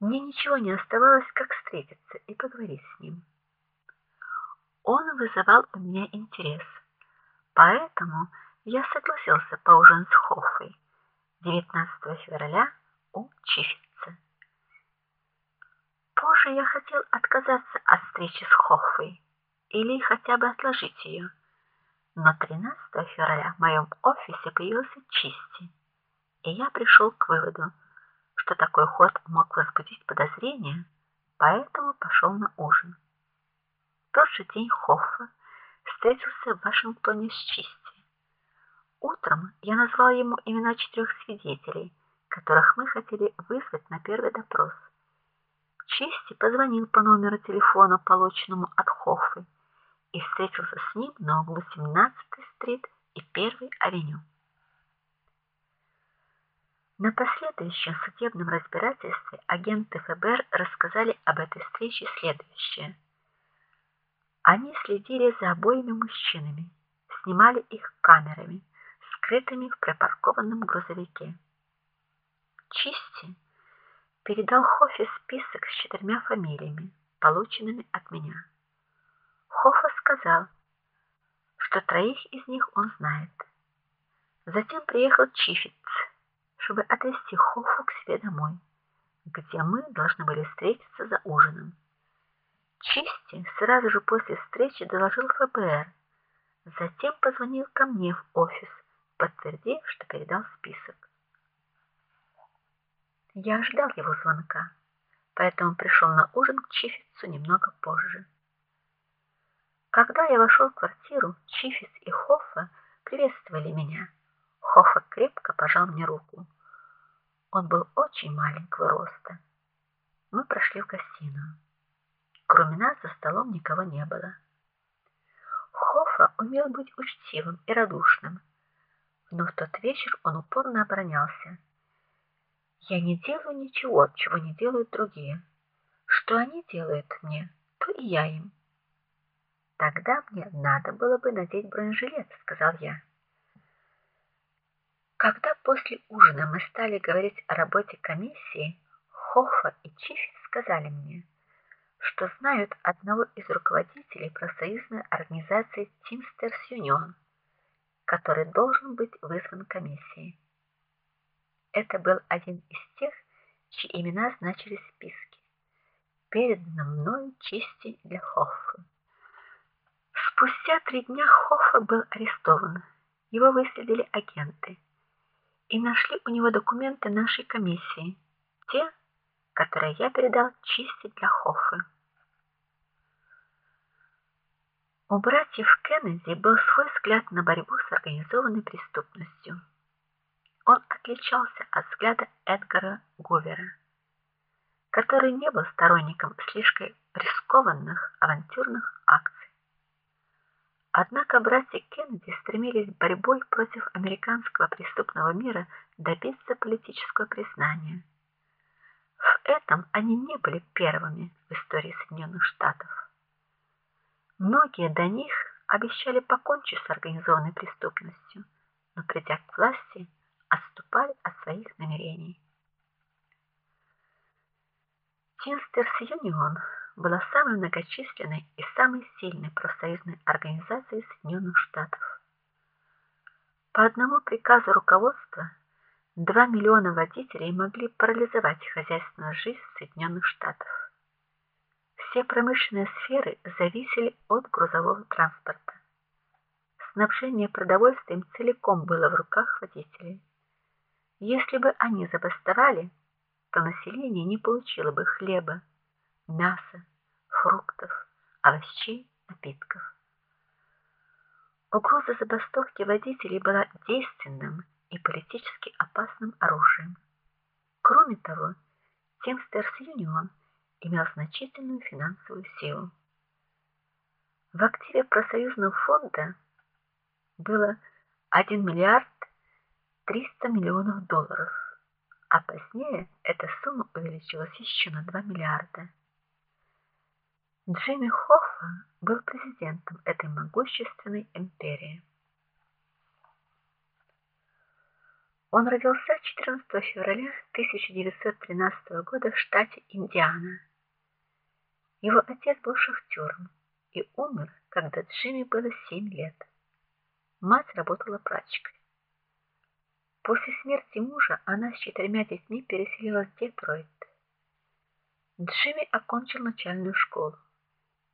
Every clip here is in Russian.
Мне ничего не оставалось, как встретиться и поговорить с ним. Он вызывал у меня интерес. Поэтому я согласился поужинать с Хоффой 19 февраля у Чифица. Позже я хотел отказаться от встречи с Хоффой или хотя бы отложить ее. Но 13 февраля в моем офисе появился Чисти, и я пришел к выводу, что такой ход мог возбудить подозрения, поэтому пошел на ужин. В тот же день Хоффа встретился в Вашингтоне с Чисти. Утром я назвал ему имена четырех свидетелей, которых мы хотели вызвать на первый допрос. Чисти позвонил по номеру телефона, полученному от Хоффы, и встретился с ним на углу 17-й стрит и 1-й авеню. На последующем судебном разбирательстве агенты ФБР рассказали об этой встрече следующее. Они следили за обоими мужчинами, снимали их камерами, скрытыми в припаркованном грузовике. Чисти передал Хофе список с четырьмя фамилиями, полученными от меня. Хофа сказал, что троих из них он знает. Затем приехал Чифиц, чтобы отвезти Хофу к себе домой, где мы должны были встретиться за ужином. Чисти сразу же после встречи доложил ФБР. Затем позвонил ко мне в офис, подтвердив, что передал список. Я ждал его звонка, поэтому пришел на ужин к Чифицу немного позже. Когда я вошел в квартиру, Чифис и Хоффа приветствовали меня. Хоффа крепко пожал мне руку. Он был очень маленького роста. Мы прошли в гостиную. Кроме нас за столом никого не было. Хоффа умел быть учтивым и радушным, но в тот вечер он упорно оборонялся. Я не делаю ничего, чего не делают другие. Что они делают мне, то и я им. Тогда мне надо было бы надеть бронежилет, сказал я. Когда после ужина мы стали говорить о работе комиссии, Хоффа и Чиф сказали мне, что знают одного из руководителей профсоюзной организации Teamsters Union, который должен быть вызван комиссией. Это был один из тех, чьи имена значились в списке, переданном мною чисти для Хоффа. Спустя три дня Хоффа был арестован. Его выследили агенты и нашли у него документы нашей комиссии, те, которые я передал чисти для Хоффы. У братьев Кеннеди был свой взгляд на борьбу с организованной преступностью. Он отличался от взгляда Эдгара Говера, который не был сторонником слишком рискованных авантюрных акций. Однако братья Кеннеди стремились борьбой против американского преступного мира добиться политического признания. В этом они не были первыми в истории Соединенных Штатов. Многие до них обещали покончить с организованной преступностью, но придя к власти, отступали от своих намерений. Union была самой многочисленной и самой сильной профсоюзной организацией Соединенных Штатов. По одному приказу руководства 2 миллиона водителей могли парализовать хозяйственную жизнь Соединенных Штатов. Все промышленные сферы зависели от грузового транспорта. Снабжение продовольствием целиком было в руках водителей. Если бы они забастовали, то население не получило бы хлеба, мяса, фруктов, овощей, напитков. Угроза забастовки водителей была действенным и политически опасным оружием. Кроме того, Teamsters Union имел значительную финансовую силу. В активе профсоюзного фонда было 1 миллиард 300 миллионов долларов, а позднее эта сумма увеличилась еще на 2 миллиарда. Джимми Хоффа был президентом этой могущественной империи. Он родился 14 февраля 1913 года в штате Индиана. Его отец был шахтером и умер, когда Джимми было 7 лет. Мать работала прачкой. После смерти мужа она с четырьмя детьми переселилась в Детройт. Джимми окончил начальную школу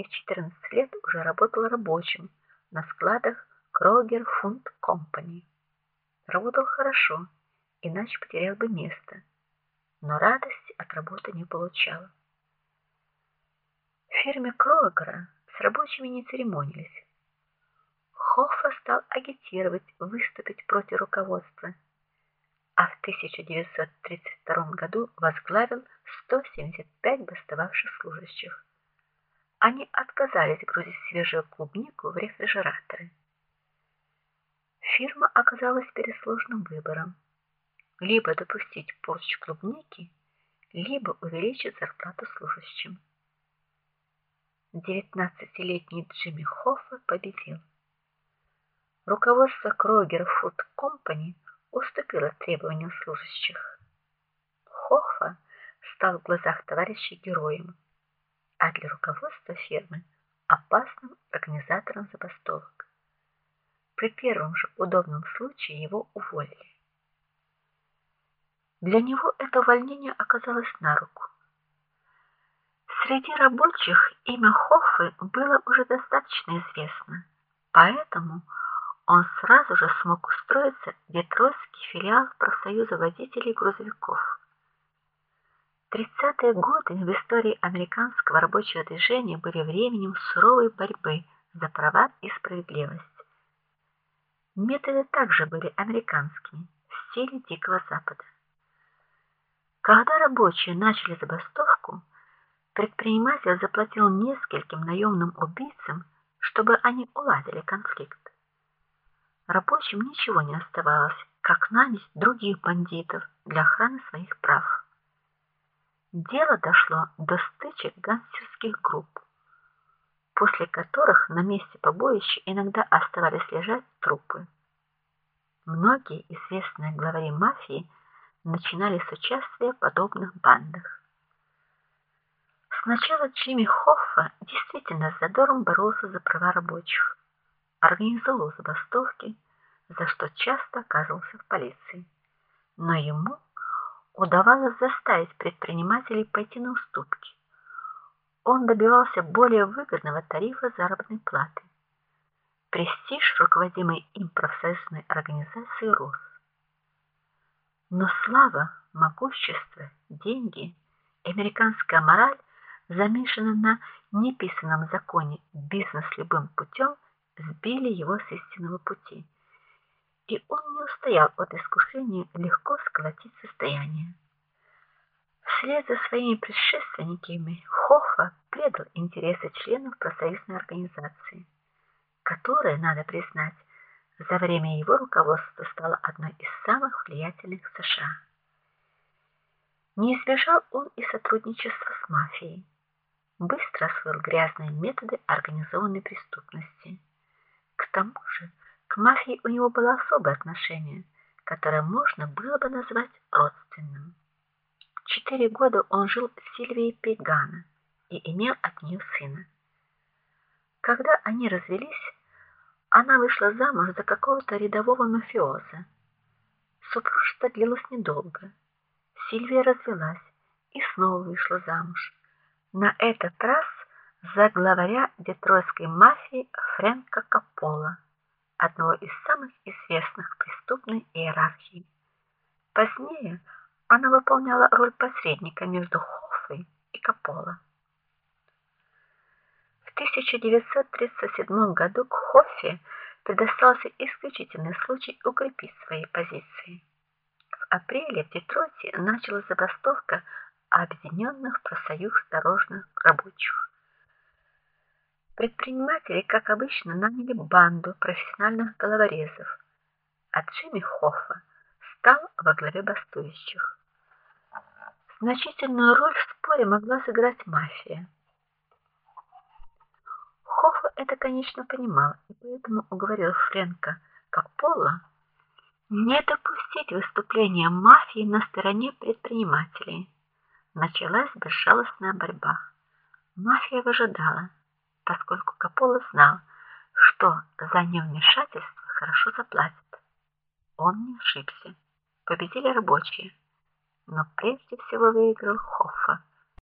и в 14 лет уже работал рабочим на складах Kroger Fund Company. Работал хорошо, иначе потерял бы место, но радости от работы не получал. В фирме Крогера с рабочими не церемонились. Хоффа стал агитировать выступить против руководства а в 1932 году возглавил 175 бастовавших служащих. Они отказались грузить свежую клубнику в рефрижераторы. Фирма оказалась перед сложным выбором: либо допустить порчу клубники, либо увеличить зарплату служащим. 19-летний Джимми Хоффа победил. Руководство Kroger Food Company уступила требованиям служащих. Хохфа стал в глазах товарищей героем, а для руководства фирмы опасным организатором забастовок. При первом же удобном случае его уволили. Для него это увольнение оказалось на руку. Среди рабочих имя Хоффы было уже достаточно известно, поэтому он сразу же смог устроиться в Детройтский филиал профсоюза водителей грузовиков. 30-е годы в истории американского рабочего движения были временем суровой борьбы за права и справедливость. Методы также были американскими, в стиле Дикого Запада. Когда рабочие начали забастовку, предприниматель заплатил нескольким наемным убийцам, чтобы они уладили конфликт. Рабочим ничего не оставалось, как нанять других бандитов для охраны своих прав. Дело дошло до стычек гангстерских групп, после которых на месте побоища иногда оставались лежать трупы. Многие известные главари мафии начинали с участия в подобных бандах. Сначала Джимми Хоффа действительно с задором боролся за права рабочих организовывал забастовки, за что часто оказывался в полиции. Но ему удавалось заставить предпринимателей пойти на уступки. Он добивался более выгодного тарифа заработной платы. Престиж руководимой им профсоюзной организации рос. Но слава, могущество, деньги, американская мораль замешаны на неписанном законе бизнес любым путем – сбили его с истинного пути. И он не устоял от искушения легко сколотить состояние. Вслед за своими предшественниками Хоффа предал интересы членов профсоюзной организации, которая, надо признать, за время его руководства стала одной из самых влиятельных в США. Не избежал он и сотрудничества с мафией. Быстро освоил грязные методы организованной преступности к тому же, к мафии у него было особое отношение, которое можно было бы назвать родственным. Четыре года он жил с Сильвией Пегана и имел от нее сына. Когда они развелись, она вышла замуж за какого-то рядового мафиоза. Супружество длилось недолго. Сильвия развелась и снова вышла замуж. На этот раз за главаря детройтской мафии Фрэнка Каппола, одного из самых известных преступной иерархии. Позднее она выполняла роль посредника между Хоффой и Каппола. В 1937 году к Хоффе предоставился исключительный случай укрепить свои позиции. В апреле в Детройте началась забастовка объединенных профсоюз дорожных рабочих. Предприниматели, как обычно, наняли банду профессиональных головорезов, а Джимми Хоффа стал во главе бастующих. Значительную роль в споре могла сыграть мафия. Хоффа это, конечно, понимал, и поэтому уговорил Френка как Пола Не допустить выступления мафии на стороне предпринимателей. Началась безжалостная борьба. Мафия выжидала, поскольку Капола знал, что за невмешательство хорошо заплатят. Он не ошибся. Победили рабочие, но прежде всего выиграл Хоффа.